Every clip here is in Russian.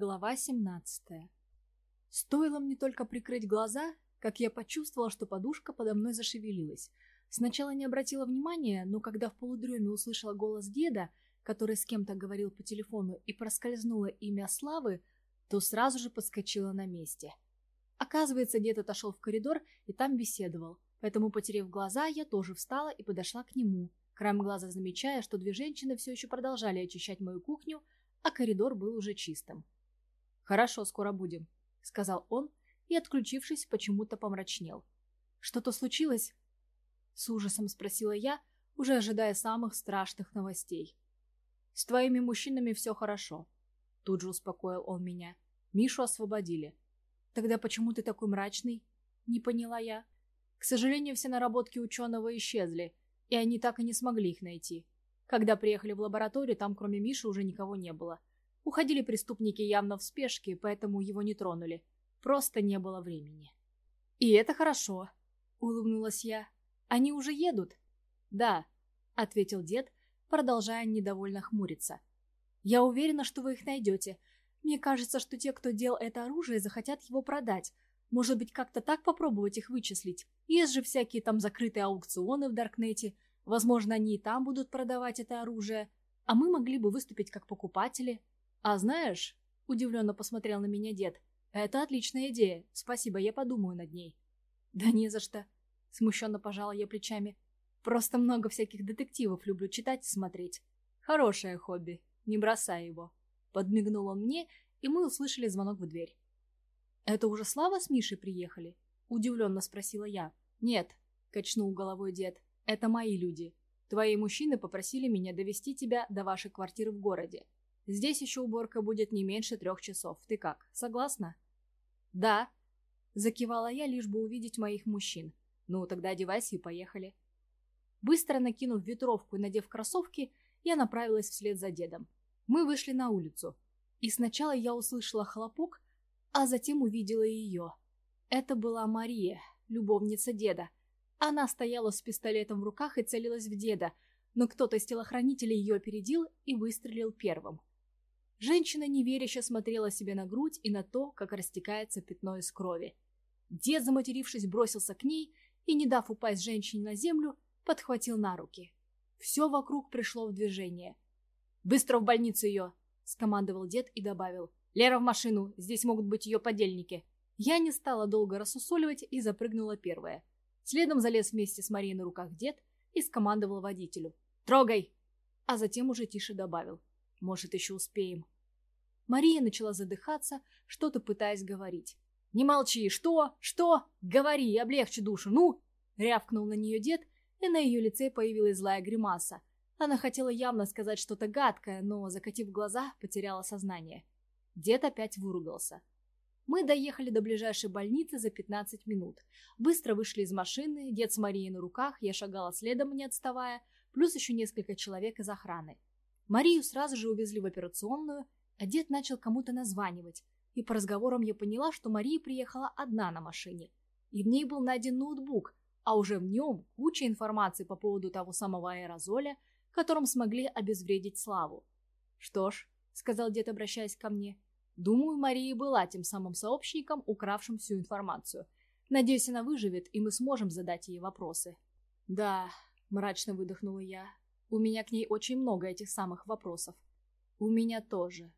Глава 17 Стоило мне только прикрыть глаза, как я почувствовала, что подушка подо мной зашевелилась. Сначала не обратила внимания, но когда в полудреме услышала голос деда, который с кем-то говорил по телефону, и проскользнуло имя Славы, то сразу же подскочила на месте. Оказывается, дед отошел в коридор и там беседовал, поэтому, потеряв глаза, я тоже встала и подошла к нему, краем глаза замечая, что две женщины все еще продолжали очищать мою кухню, а коридор был уже чистым. «Хорошо, скоро будем», — сказал он, и, отключившись, почему-то помрачнел. «Что-то случилось?» С ужасом спросила я, уже ожидая самых страшных новостей. «С твоими мужчинами все хорошо», — тут же успокоил он меня. «Мишу освободили». «Тогда почему ты такой мрачный?» — не поняла я. «К сожалению, все наработки ученого исчезли, и они так и не смогли их найти. Когда приехали в лабораторию, там кроме Миши уже никого не было. Уходили преступники явно в спешке, поэтому его не тронули. Просто не было времени. «И это хорошо», — улыбнулась я. «Они уже едут?» «Да», — ответил дед, продолжая недовольно хмуриться. «Я уверена, что вы их найдете. Мне кажется, что те, кто делал это оружие, захотят его продать. Может быть, как-то так попробовать их вычислить? Есть же всякие там закрытые аукционы в Даркнете. Возможно, они и там будут продавать это оружие. А мы могли бы выступить как покупатели. А знаешь, удивленно посмотрел на меня дед, это отличная идея. Спасибо, я подумаю над ней. Да не за что. Смущенно пожала я плечами. Просто много всяких детективов люблю читать и смотреть. Хорошее хобби. Не бросай его. Подмигнул он мне, и мы услышали звонок в дверь. «Это уже Слава с Мишей приехали?» Удивленно спросила я. «Нет», — качнул головой дед. «Это мои люди. Твои мужчины попросили меня довести тебя до вашей квартиры в городе. Здесь еще уборка будет не меньше трех часов. Ты как, согласна?» «Да», — закивала я, лишь бы увидеть моих мужчин. «Ну, тогда одевайся и поехали». Быстро накинув ветровку и надев кроссовки, я направилась вслед за дедом. Мы вышли на улицу. И сначала я услышала хлопок, а затем увидела ее. Это была Мария, любовница деда. Она стояла с пистолетом в руках и целилась в деда, но кто-то из телохранителей ее опередил и выстрелил первым. Женщина неверяще смотрела себе на грудь и на то, как растекается пятно из крови. Дед, заматерившись, бросился к ней и, не дав упасть женщине на землю, подхватил на руки. Все вокруг пришло в движение. «Быстро в больницу ее!» — скомандовал дед и добавил. «Лера в машину, здесь могут быть ее подельники». Я не стала долго рассусоливать и запрыгнула первая. Следом залез вместе с Марией на руках дед и скомандовал водителю. «Трогай!» А затем уже тише добавил. Может, еще успеем. Мария начала задыхаться, что-то пытаясь говорить. «Не молчи! Что? Что? Говори, облегчи душу, ну!» Рявкнул на нее дед, и на ее лице появилась злая гримаса. Она хотела явно сказать что-то гадкое, но, закатив глаза, потеряла сознание. Дед опять выругался. Мы доехали до ближайшей больницы за 15 минут. Быстро вышли из машины, дед с Марией на руках, я шагала следом, не отставая, плюс еще несколько человек из охраны. Марию сразу же увезли в операционную, а дед начал кому-то названивать, и по разговорам я поняла, что Мария приехала одна на машине. И в ней был найден ноутбук, а уже в нем куча информации по поводу того самого аэрозоля, которым смогли обезвредить Славу. «Что ж», — сказал дед, обращаясь ко мне, — «думаю, Мария была тем самым сообщником, укравшим всю информацию. Надеюсь, она выживет, и мы сможем задать ей вопросы». «Да», — мрачно выдохнула я, у меня к ней очень много этих самых вопросов. У меня тоже,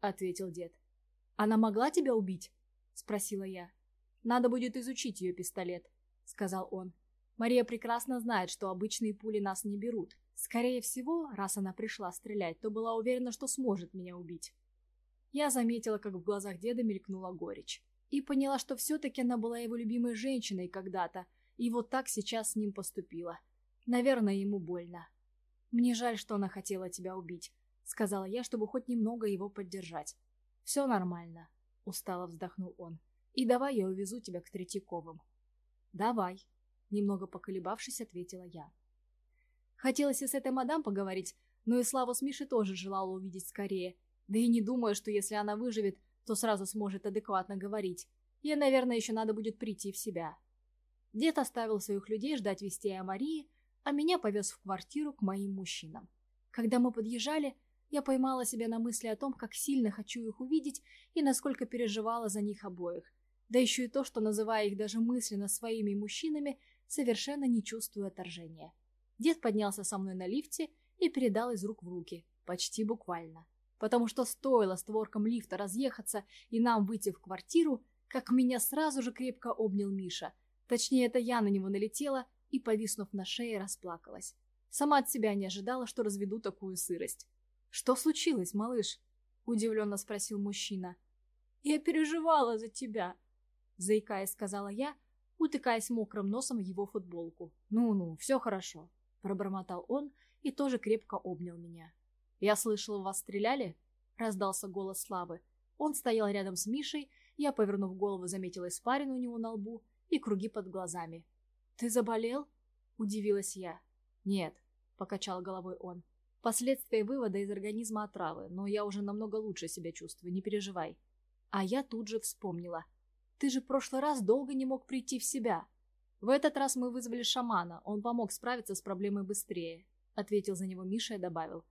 ответил дед. Она могла тебя убить? Спросила я. Надо будет изучить ее пистолет, сказал он. Мария прекрасно знает, что обычные пули нас не берут. Скорее всего, раз она пришла стрелять, то была уверена, что сможет меня убить. Я заметила, как в глазах деда мелькнула горечь. И поняла, что все-таки она была его любимой женщиной когда-то, и вот так сейчас с ним поступила. Наверное, ему больно. «Мне жаль, что она хотела тебя убить», — сказала я, чтобы хоть немного его поддержать. «Все нормально», — устало вздохнул он. «И давай я увезу тебя к Третьяковым». «Давай», — немного поколебавшись, ответила я. Хотелось и с этой мадам поговорить, но и Славу с Мишей тоже желала увидеть скорее. Да и не думаю, что если она выживет, то сразу сможет адекватно говорить. Ей, наверное, еще надо будет прийти в себя. Дед оставил своих людей ждать вестей о Марии, а меня повез в квартиру к моим мужчинам. Когда мы подъезжали, Я поймала себя на мысли о том, как сильно хочу их увидеть и насколько переживала за них обоих. Да еще и то, что, называя их даже мысленно своими мужчинами, совершенно не чувствую отторжения. Дед поднялся со мной на лифте и передал из рук в руки, почти буквально. Потому что стоило створкам лифта разъехаться и нам выйти в квартиру, как меня сразу же крепко обнял Миша. Точнее, это я на него налетела и, повиснув на шее, расплакалась. Сама от себя не ожидала, что разведу такую сырость. «Что случилось, малыш?» – удивленно спросил мужчина. «Я переживала за тебя», – заикаясь, сказала я, утыкаясь мокрым носом в его футболку. «Ну-ну, все хорошо», – пробормотал он и тоже крепко обнял меня. «Я слышал, вас стреляли?» – раздался голос Славы. Он стоял рядом с Мишей, я, повернув голову, заметила испарину у него на лбу и круги под глазами. «Ты заболел?» – удивилась я. «Нет», – покачал головой он. «Последствия вывода из организма отравы, но я уже намного лучше себя чувствую, не переживай». А я тут же вспомнила. «Ты же в прошлый раз долго не мог прийти в себя. В этот раз мы вызвали шамана, он помог справиться с проблемой быстрее», – ответил за него Миша и добавил.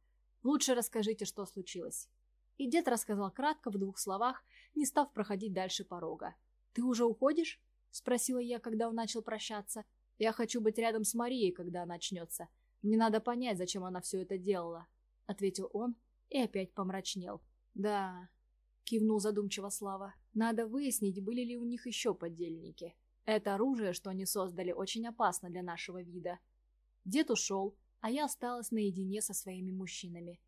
«Лучше расскажите, что случилось». И дед рассказал кратко, в двух словах, не став проходить дальше порога. «Ты уже уходишь?» – спросила я, когда он начал прощаться. «Я хочу быть рядом с Марией, когда она начнется. Мне надо понять, зачем она все это делала», — ответил он и опять помрачнел. «Да», — кивнул задумчиво Слава, — «надо выяснить, были ли у них еще поддельники. Это оружие, что они создали, очень опасно для нашего вида». Дед ушел, а я осталась наедине со своими мужчинами.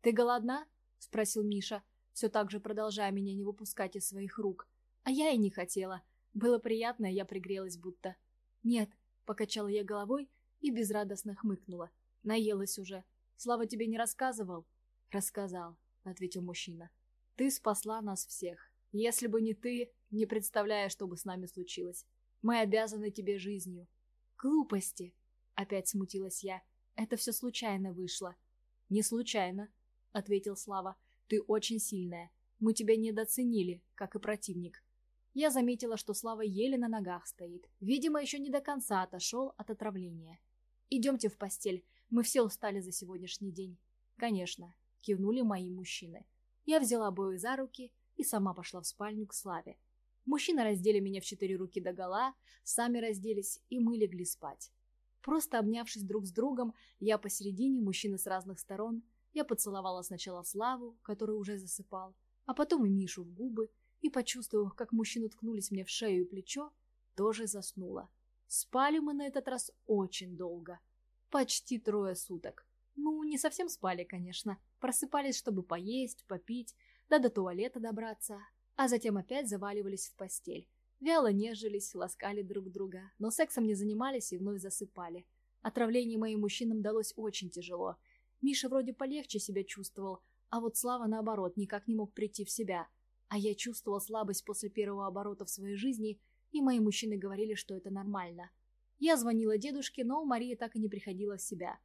«Ты голодна?» — спросил Миша, все так же продолжая меня не выпускать из своих рук. А я и не хотела. Было приятно, я пригрелась будто. «Нет», — покачала я головой и безрадостно хмыкнула. Наелась уже. Слава тебе не рассказывал? Рассказал, ответил мужчина. Ты спасла нас всех. Если бы не ты, не представляя, что бы с нами случилось. Мы обязаны тебе жизнью. Глупости, опять смутилась я. Это все случайно вышло. Не случайно, ответил Слава. Ты очень сильная. Мы тебя недооценили, как и противник. Я заметила, что Слава еле на ногах стоит. Видимо, еще не до конца отошел от отравления. «Идемте в постель. Мы все устали за сегодняшний день». «Конечно», — кивнули мои мужчины. Я взяла обоих за руки и сама пошла в спальню к Славе. Мужчины раздели меня в четыре руки до гола, сами разделись, и мы легли спать. Просто обнявшись друг с другом, я посередине, мужчины с разных сторон, я поцеловала сначала Славу, который уже засыпал, а потом и Мишу в губы, и, почувствовав, как мужчины ткнулись мне в шею и плечо, тоже заснула. Спали мы на этот раз очень долго. Почти трое суток. Ну, не совсем спали, конечно. Просыпались, чтобы поесть, попить, да до туалета добраться. А затем опять заваливались в постель. Вяло нежились, ласкали друг друга, но сексом не занимались и вновь засыпали. Отравление моим мужчинам далось очень тяжело. Миша вроде полегче себя чувствовал, а вот Слава, наоборот, никак не мог прийти в себя. А я чувствовал слабость после первого оборота в своей жизни – и мои мужчины говорили, что это нормально. Я звонила дедушке, но Мария так и не приходила в себя.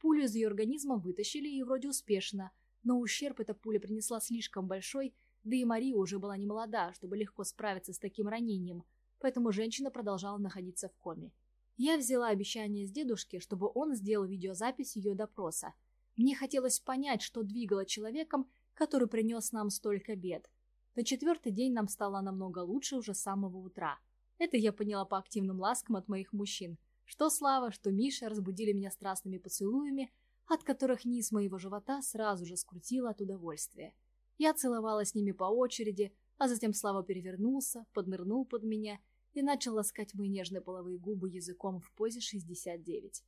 Пулю из ее организма вытащили и вроде успешно, но ущерб эта пуля принесла слишком большой, да и Мария уже была не молода, чтобы легко справиться с таким ранением, поэтому женщина продолжала находиться в коме. Я взяла обещание с дедушки, чтобы он сделал видеозапись ее допроса. Мне хотелось понять, что двигало человеком, который принес нам столько бед. На четвертый день нам стало намного лучше уже с самого утра. Это я поняла по активным ласкам от моих мужчин. Что Слава, что Миша разбудили меня страстными поцелуями, от которых низ моего живота сразу же скрутило от удовольствия. Я целовала с ними по очереди, а затем Слава перевернулся, поднырнул под меня и начал ласкать мои нежные половые губы языком в позе 69.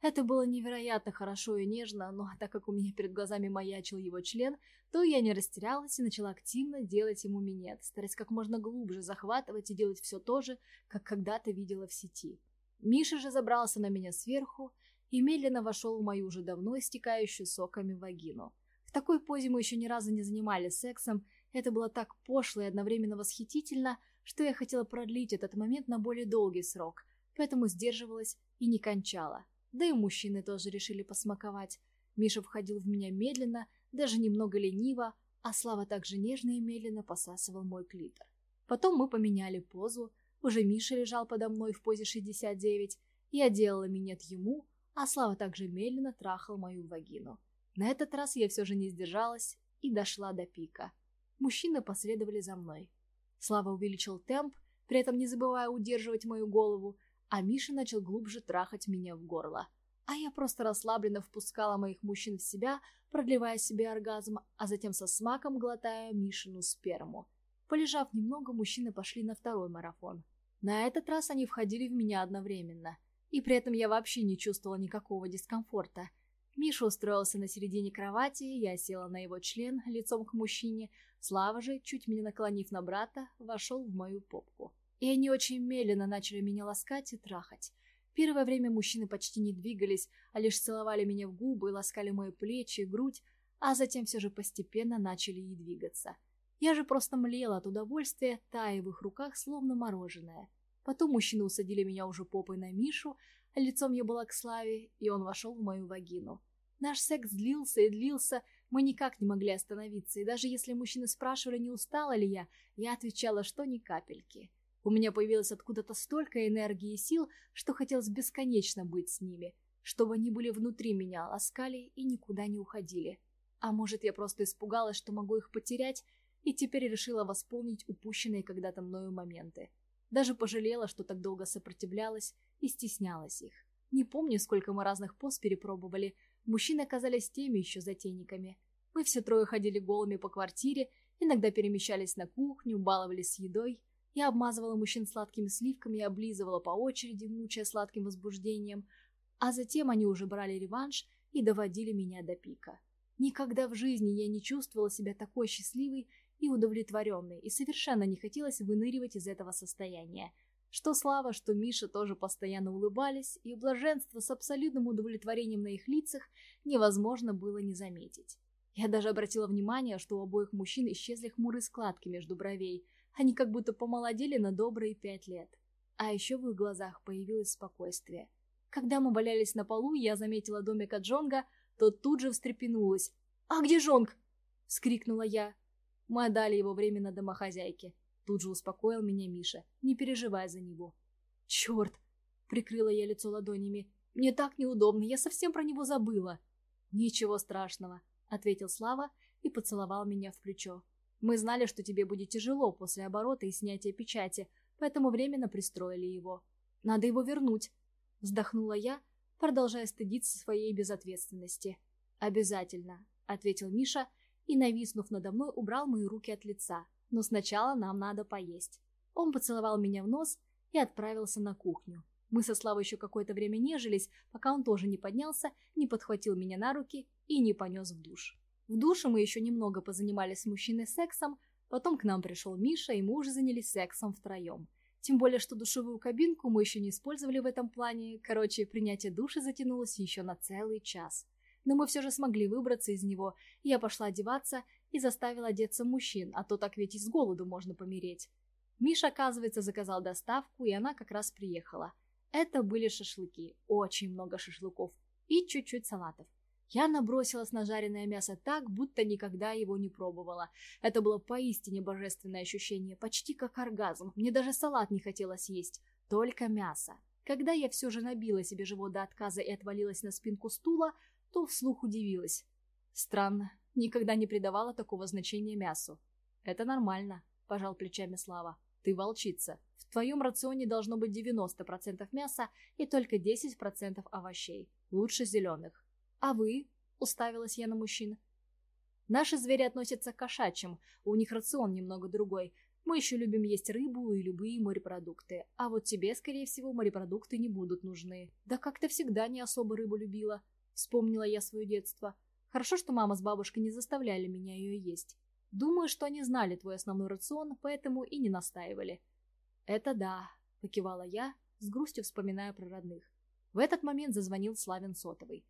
Это было невероятно хорошо и нежно, но так как у меня перед глазами маячил его член, то я не растерялась и начала активно делать ему минет, стараясь как можно глубже захватывать и делать все то же, как когда-то видела в сети. Миша же забрался на меня сверху и медленно вошел в мою уже давно истекающую соками вагину. В такой позе мы еще ни разу не занимались сексом, это было так пошло и одновременно восхитительно, что я хотела продлить этот момент на более долгий срок, поэтому сдерживалась и не кончала. Да и мужчины тоже решили посмаковать. Миша входил в меня медленно, даже немного лениво, а Слава также нежно и медленно посасывал мой клитор. Потом мы поменяли позу, уже Миша лежал подо мной в позе 69, я делала минет ему, а Слава также медленно трахал мою вагину. На этот раз я все же не сдержалась и дошла до пика. Мужчины последовали за мной. Слава увеличил темп, при этом не забывая удерживать мою голову, а Миша начал глубже трахать меня в горло. А я просто расслабленно впускала моих мужчин в себя, продлевая себе оргазм, а затем со смаком глотая Мишину сперму. Полежав немного, мужчины пошли на второй марафон. На этот раз они входили в меня одновременно. И при этом я вообще не чувствовала никакого дискомфорта. Миша устроился на середине кровати, я села на его член лицом к мужчине, Слава же, чуть меня наклонив на брата, вошел в мою попку. И они очень медленно начали меня ласкать и трахать. Первое время мужчины почти не двигались, а лишь целовали меня в губы, ласкали мои плечи, грудь, а затем все же постепенно начали и двигаться. Я же просто млела от удовольствия, тая в их руках, словно мороженое. Потом мужчины усадили меня уже попой на Мишу, а лицом я была к Славе, и он вошел в мою вагину. Наш секс длился и длился, мы никак не могли остановиться, и даже если мужчины спрашивали, не устала ли я, я отвечала, что ни капельки. У меня появилось откуда-то столько энергии и сил, что хотелось бесконечно быть с ними, чтобы они были внутри меня, ласкали и никуда не уходили. А может, я просто испугалась, что могу их потерять, и теперь решила восполнить упущенные когда-то мною моменты. Даже пожалела, что так долго сопротивлялась и стеснялась их. Не помню, сколько мы разных поз перепробовали, Мужчины оказались теми еще затейниками. Мы все трое ходили голыми по квартире, иногда перемещались на кухню, баловались едой. Я обмазывала мужчин сладкими сливками и облизывала по очереди, мучая сладким возбуждением. А затем они уже брали реванш и доводили меня до пика. Никогда в жизни я не чувствовала себя такой счастливой и удовлетворенной, и совершенно не хотелось выныривать из этого состояния – что Слава, что Миша тоже постоянно улыбались, и блаженство с абсолютным удовлетворением на их лицах невозможно было не заметить. Я даже обратила внимание, что у обоих мужчин исчезли хмурые складки между бровей, они как будто помолодели на добрые пять лет. А еще в их глазах появилось спокойствие. Когда мы валялись на полу, я заметила домика Джонга, то тут же встрепенулась. «А где Джонг?» — вскрикнула я. Мы отдали его временно домохозяйке. Тут же успокоил меня Миша. Не переживай за него. Черт! Прикрыла я лицо ладонями. Мне так неудобно, я совсем про него забыла. Ничего страшного, ответил Слава и поцеловал меня в плечо. Мы знали, что тебе будет тяжело после оборота и снятия печати, поэтому временно пристроили его. Надо его вернуть, вздохнула я, продолжая стыдиться своей безответственности. Обязательно, ответил Миша и, нависнув надо мной, убрал мои руки от лица, но сначала нам надо поесть. Он поцеловал меня в нос и отправился на кухню. Мы со Славой еще какое-то время нежились, пока он тоже не поднялся, не подхватил меня на руки и не понес в душ. В душе мы еще немного позанимались с мужчиной сексом, потом к нам пришел Миша, и мы уже занялись сексом втроем. Тем более, что душевую кабинку мы еще не использовали в этом плане. Короче, принятие души затянулось еще на целый час. Но мы все же смогли выбраться из него, я пошла одеваться и заставил одеться мужчин, а то так ведь и с голоду можно помереть. Миша, оказывается, заказал доставку, и она как раз приехала. Это были шашлыки, очень много шашлыков и чуть-чуть салатов. Я набросилась на жареное мясо так, будто никогда его не пробовала. Это было поистине божественное ощущение, почти как оргазм. Мне даже салат не хотелось есть, только мясо. Когда я все же набила себе живот до отказа и отвалилась на спинку стула, то вслух удивилась. Странно, никогда не придавала такого значения мясу. «Это нормально», – пожал плечами Слава. «Ты волчица. В твоем рационе должно быть 90% мяса и только 10% овощей. Лучше зеленых. А вы?» – уставилась я на мужчин. «Наши звери относятся к кошачьим, у них рацион немного другой. Мы еще любим есть рыбу и любые морепродукты. А вот тебе, скорее всего, морепродукты не будут нужны. Да как ты всегда не особо рыбу любила», – вспомнила я свое детство. Хорошо, что мама с бабушкой не заставляли меня ее есть. Думаю, что они знали твой основной рацион, поэтому и не настаивали. Это да, покивала я, с грустью вспоминая про родных. В этот момент зазвонил Славин сотовый.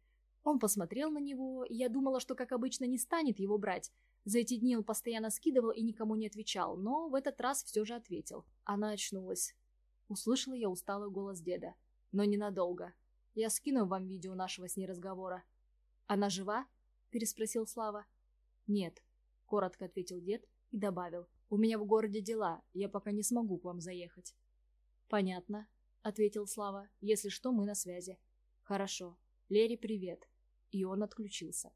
Он посмотрел на него, и я думала, что, как обычно, не станет его брать. За эти дни он постоянно скидывал и никому не отвечал, но в этот раз все же ответил. Она очнулась. Услышала я усталый голос деда. Но ненадолго. Я скину вам видео нашего с ней разговора. Она жива? — переспросил Слава. «Нет», — коротко ответил дед и добавил. «У меня в городе дела, я пока не смогу к вам заехать». «Понятно», — ответил Слава. «Если что, мы на связи». «Хорошо. Лере привет». И он отключился.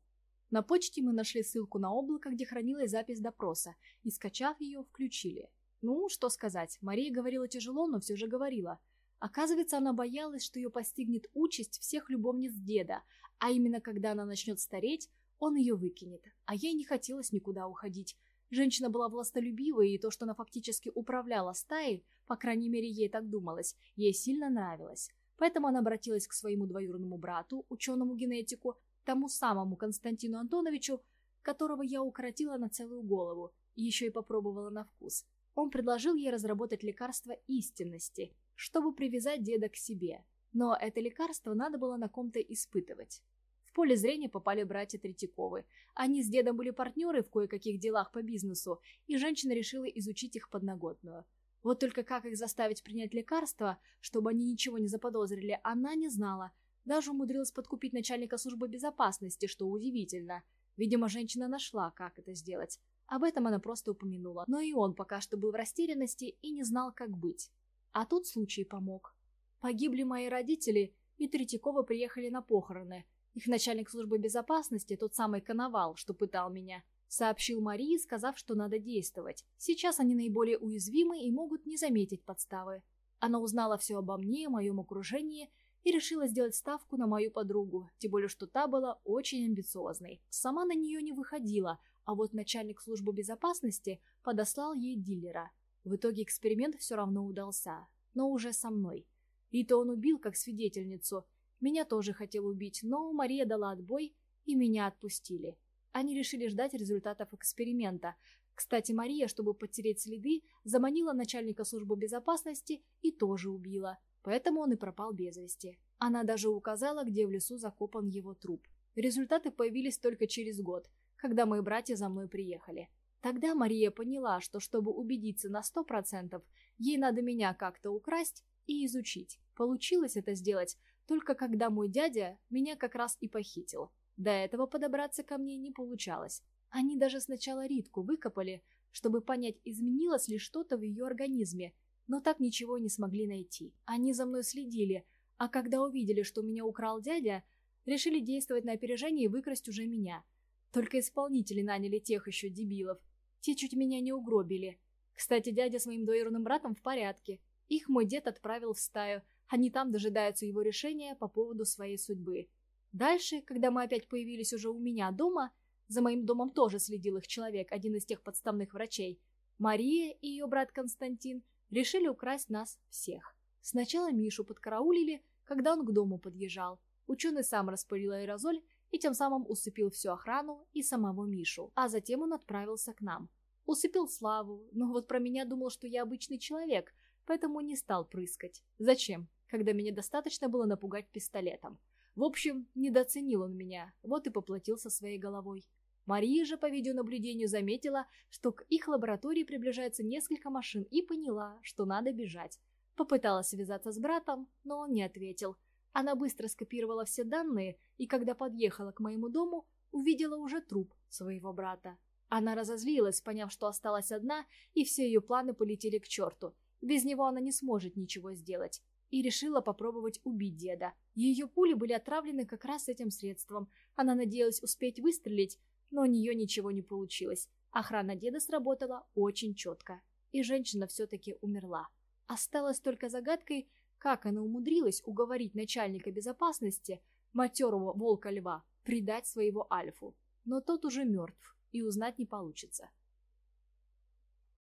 На почте мы нашли ссылку на облако, где хранилась запись допроса, и, скачав ее, включили. Ну, что сказать, Мария говорила тяжело, но все же говорила. Оказывается, она боялась, что ее постигнет участь всех любовниц деда, а именно когда она начнет стареть, он ее выкинет. А ей не хотелось никуда уходить. Женщина была властолюбивой, и то, что она фактически управляла стаей, по крайней мере, ей так думалось, ей сильно нравилось. Поэтому она обратилась к своему двоюродному брату, ученому-генетику, тому самому Константину Антоновичу, которого я укоротила на целую голову, и еще и попробовала на вкус. Он предложил ей разработать лекарство истинности, чтобы привязать деда к себе. Но это лекарство надо было на ком-то испытывать. В поле зрения попали братья Третьяковы. Они с дедом были партнеры в кое-каких делах по бизнесу, и женщина решила изучить их подноготную. Вот только как их заставить принять лекарство, чтобы они ничего не заподозрили, она не знала. Даже умудрилась подкупить начальника службы безопасности, что удивительно. Видимо, женщина нашла, как это сделать. Об этом она просто упомянула. Но и он пока что был в растерянности и не знал, как быть. А тут случай помог. Погибли мои родители, и Третьяковы приехали на похороны. Их начальник службы безопасности, тот самый Коновал, что пытал меня, сообщил Марии, сказав, что надо действовать. Сейчас они наиболее уязвимы и могут не заметить подставы. Она узнала все обо мне, моем окружении и решила сделать ставку на мою подругу, тем более, что та была очень амбициозной. Сама на нее не выходила, а вот начальник службы безопасности подослал ей дилера. В итоге эксперимент все равно удался, но уже со мной. Риту он убил как свидетельницу. Меня тоже хотел убить, но Мария дала отбой, и меня отпустили. Они решили ждать результатов эксперимента. Кстати, Мария, чтобы подтереть следы, заманила начальника службы безопасности и тоже убила. Поэтому он и пропал без вести. Она даже указала, где в лесу закопан его труп. Результаты появились только через год, когда мои братья за мной приехали. Тогда Мария поняла, что чтобы убедиться на сто процентов, ей надо меня как-то украсть и изучить. Получилось это сделать только когда мой дядя меня как раз и похитил. До этого подобраться ко мне не получалось. Они даже сначала Ритку выкопали, чтобы понять, изменилось ли что-то в ее организме, но так ничего не смогли найти. Они за мной следили, а когда увидели, что меня украл дядя, решили действовать на опережение и выкрасть уже меня. Только исполнители наняли тех еще дебилов. Те чуть меня не угробили. Кстати, дядя с моим двоюродным братом в порядке. Их мой дед отправил в стаю. Они там дожидаются его решения по поводу своей судьбы. Дальше, когда мы опять появились уже у меня дома, за моим домом тоже следил их человек, один из тех подставных врачей, Мария и ее брат Константин решили украсть нас всех. Сначала Мишу подкараулили, когда он к дому подъезжал. Ученый сам распылил аэрозоль и тем самым усыпил всю охрану и самого Мишу, а затем он отправился к нам. Усыпил Славу, но вот про меня думал, что я обычный человек, поэтому не стал прыскать. Зачем, когда меня достаточно было напугать пистолетом? В общем, недооценил он меня, вот и поплатился своей головой. Мария же по видеонаблюдению заметила, что к их лаборатории приближается несколько машин и поняла, что надо бежать. Попыталась связаться с братом, но он не ответил. Она быстро скопировала все данные и, когда подъехала к моему дому, увидела уже труп своего брата. Она разозлилась, поняв, что осталась одна, и все ее планы полетели к черту. Без него она не сможет ничего сделать и решила попробовать убить деда. Ее пули были отравлены как раз этим средством. Она надеялась успеть выстрелить, но у нее ничего не получилось. Охрана деда сработала очень четко, и женщина все-таки умерла. Осталось только загадкой, как она умудрилась уговорить начальника безопасности, матерого волка-льва, предать своего Альфу. Но тот уже мертв, и узнать не получится.